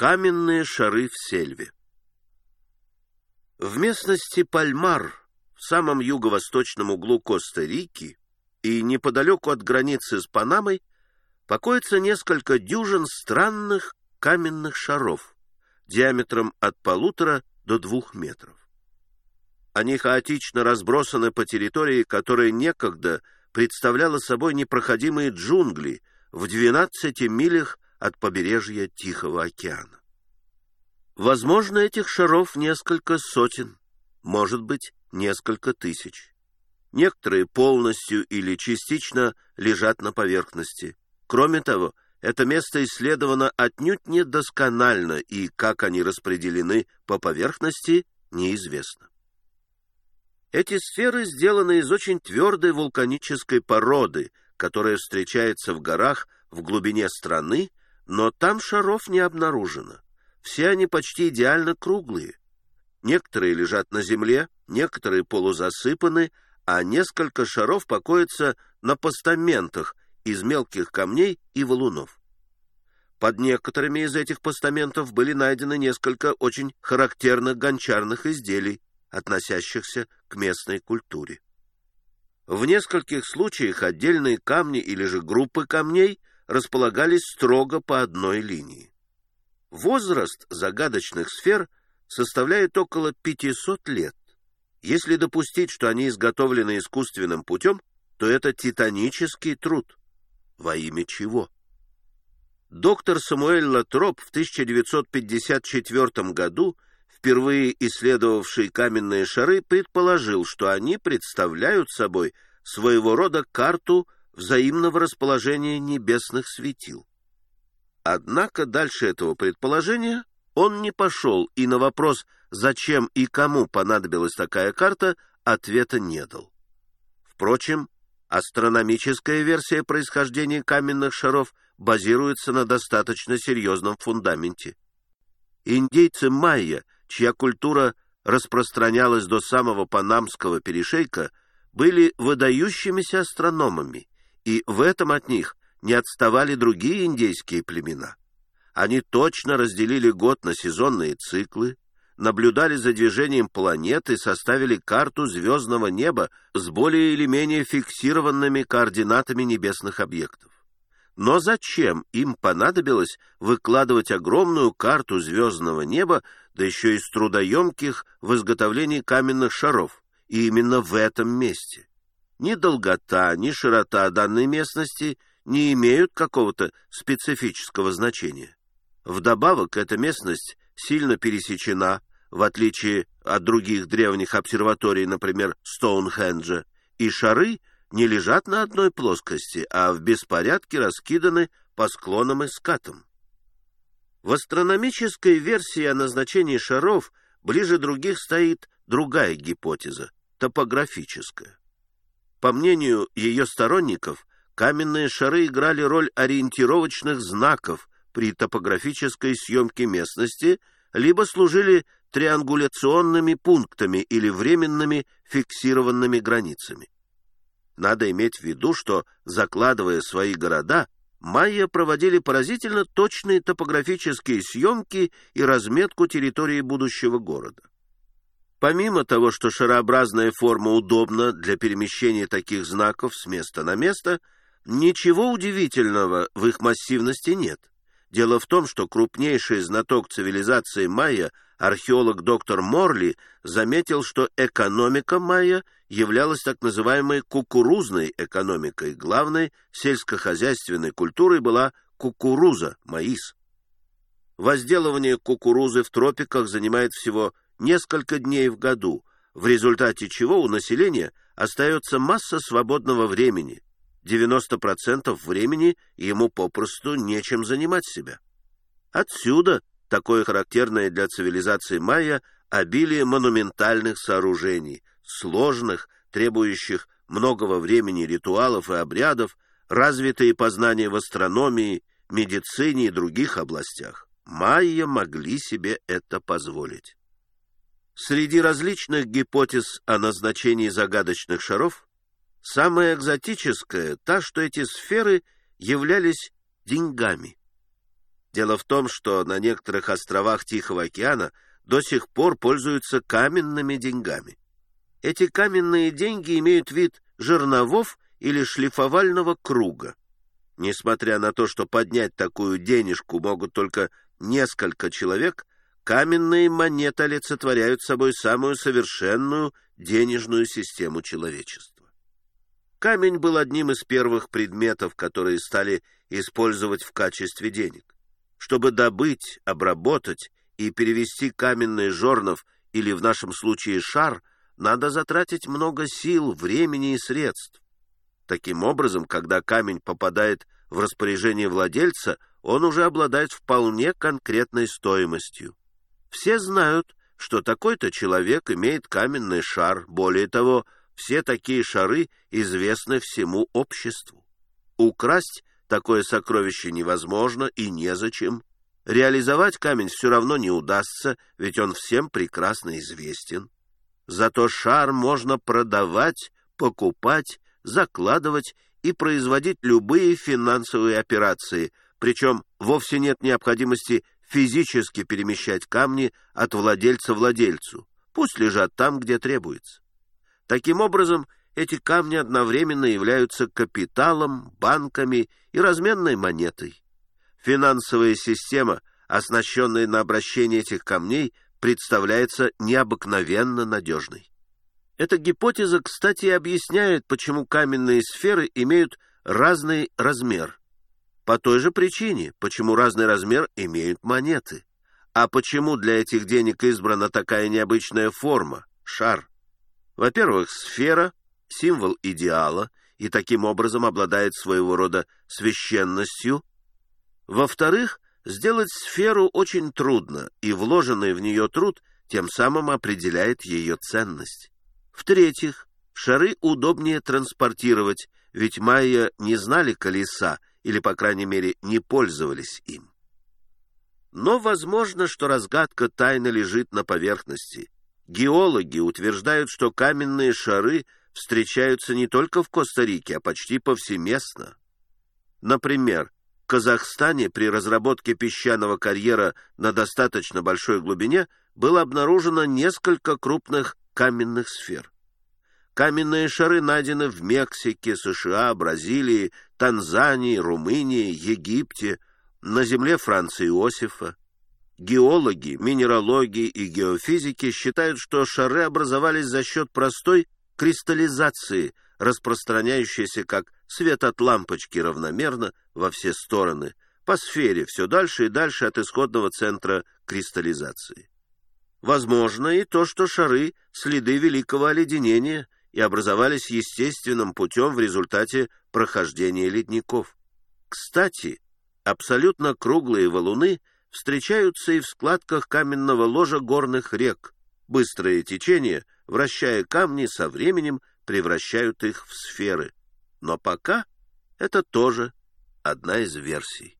Каменные шары в сельве. В местности Пальмар, в самом юго-восточном углу Коста-Рики и неподалеку от границы с Панамой, покоится несколько дюжин странных каменных шаров диаметром от полутора до двух метров. Они хаотично разбросаны по территории, которая некогда представляла собой непроходимые джунгли в 12 милях от побережья Тихого океана. Возможно, этих шаров несколько сотен, может быть, несколько тысяч. Некоторые полностью или частично лежат на поверхности. Кроме того, это место исследовано отнюдь недосконально, и как они распределены по поверхности, неизвестно. Эти сферы сделаны из очень твердой вулканической породы, которая встречается в горах в глубине страны но там шаров не обнаружено. Все они почти идеально круглые. Некоторые лежат на земле, некоторые полузасыпаны, а несколько шаров покоятся на постаментах из мелких камней и валунов. Под некоторыми из этих постаментов были найдены несколько очень характерных гончарных изделий, относящихся к местной культуре. В нескольких случаях отдельные камни или же группы камней располагались строго по одной линии. Возраст загадочных сфер составляет около 500 лет. Если допустить, что они изготовлены искусственным путем, то это титанический труд. Во имя чего? Доктор Самуэль Латроп в 1954 году, впервые исследовавший каменные шары, предположил, что они представляют собой своего рода карту взаимного расположения небесных светил. Однако дальше этого предположения он не пошел, и на вопрос, зачем и кому понадобилась такая карта, ответа не дал. Впрочем, астрономическая версия происхождения каменных шаров базируется на достаточно серьезном фундаменте. Индейцы майя, чья культура распространялась до самого Панамского перешейка, были выдающимися астрономами, и в этом от них не отставали другие индейские племена. Они точно разделили год на сезонные циклы, наблюдали за движением планет и составили карту звездного неба с более или менее фиксированными координатами небесных объектов. Но зачем им понадобилось выкладывать огромную карту звездного неба, да еще из трудоемких в изготовлении каменных шаров, и именно в этом месте? Ни долгота, ни широта данной местности не имеют какого-то специфического значения. Вдобавок, эта местность сильно пересечена, в отличие от других древних обсерваторий, например, Стоунхенджа, и шары не лежат на одной плоскости, а в беспорядке раскиданы по склонам и скатам. В астрономической версии о назначении шаров ближе других стоит другая гипотеза – топографическая. По мнению ее сторонников, каменные шары играли роль ориентировочных знаков при топографической съемке местности, либо служили триангуляционными пунктами или временными фиксированными границами. Надо иметь в виду, что, закладывая свои города, майя проводили поразительно точные топографические съемки и разметку территории будущего города. Помимо того, что шарообразная форма удобна для перемещения таких знаков с места на место, ничего удивительного в их массивности нет. Дело в том, что крупнейший знаток цивилизации майя, археолог доктор Морли, заметил, что экономика майя являлась так называемой кукурузной экономикой. Главной сельскохозяйственной культурой была кукуруза, маис. Возделывание кукурузы в тропиках занимает всего несколько дней в году, в результате чего у населения остается масса свободного времени. 90% времени ему попросту нечем занимать себя. Отсюда такое характерное для цивилизации майя обилие монументальных сооружений, сложных, требующих многого времени ритуалов и обрядов, развитые познания в астрономии, медицине и других областях. Майя могли себе это позволить. Среди различных гипотез о назначении загадочных шаров самая экзотическая та, что эти сферы являлись деньгами. Дело в том, что на некоторых островах Тихого океана до сих пор пользуются каменными деньгами. Эти каменные деньги имеют вид жерновов или шлифовального круга. Несмотря на то, что поднять такую денежку могут только несколько человек, каменные монеты олицетворяют собой самую совершенную денежную систему человечества. Камень был одним из первых предметов, которые стали использовать в качестве денег. Чтобы добыть, обработать и перевести каменный жорнов или в нашем случае шар, надо затратить много сил, времени и средств. Таким образом, когда камень попадает в распоряжение владельца, он уже обладает вполне конкретной стоимостью. Все знают, что такой-то человек имеет каменный шар, более того, все такие шары известны всему обществу. Украсть такое сокровище невозможно и незачем. Реализовать камень все равно не удастся, ведь он всем прекрасно известен. Зато шар можно продавать, покупать, закладывать и производить любые финансовые операции, причем вовсе нет необходимости физически перемещать камни от владельца владельцу. Пусть лежат там, где требуется. Таким образом, эти камни одновременно являются капиталом, банками и разменной монетой. Финансовая система, оснащенная на обращение этих камней, представляется необыкновенно надежной. Эта гипотеза, кстати, объясняет, почему каменные сферы имеют разный размер. По той же причине, почему разный размер имеют монеты. А почему для этих денег избрана такая необычная форма — шар? Во-первых, сфера — символ идеала и таким образом обладает своего рода священностью. Во-вторых, сделать сферу очень трудно, и вложенный в нее труд тем самым определяет ее ценность. В-третьих, шары удобнее транспортировать, ведь майя не знали колеса или, по крайней мере, не пользовались им. Но возможно, что разгадка тайны лежит на поверхности. Геологи утверждают, что каменные шары встречаются не только в Коста-Рике, а почти повсеместно. Например, в Казахстане при разработке песчаного карьера на достаточно большой глубине было обнаружено несколько крупных каменных сфер. Каменные шары найдены в Мексике, США, Бразилии, Танзании, Румынии, Египте, на земле Франца Иосифа. Геологи, минералоги и геофизики считают, что шары образовались за счет простой кристаллизации, распространяющейся как свет от лампочки равномерно во все стороны, по сфере, все дальше и дальше от исходного центра кристаллизации. Возможно и то, что шары — следы великого оледенения и образовались естественным путем в результате прохождения ледников. Кстати, абсолютно круглые валуны встречаются и в складках каменного ложа горных рек. Быстрое течение, вращая камни, со временем превращают их в сферы. Но пока это тоже одна из версий.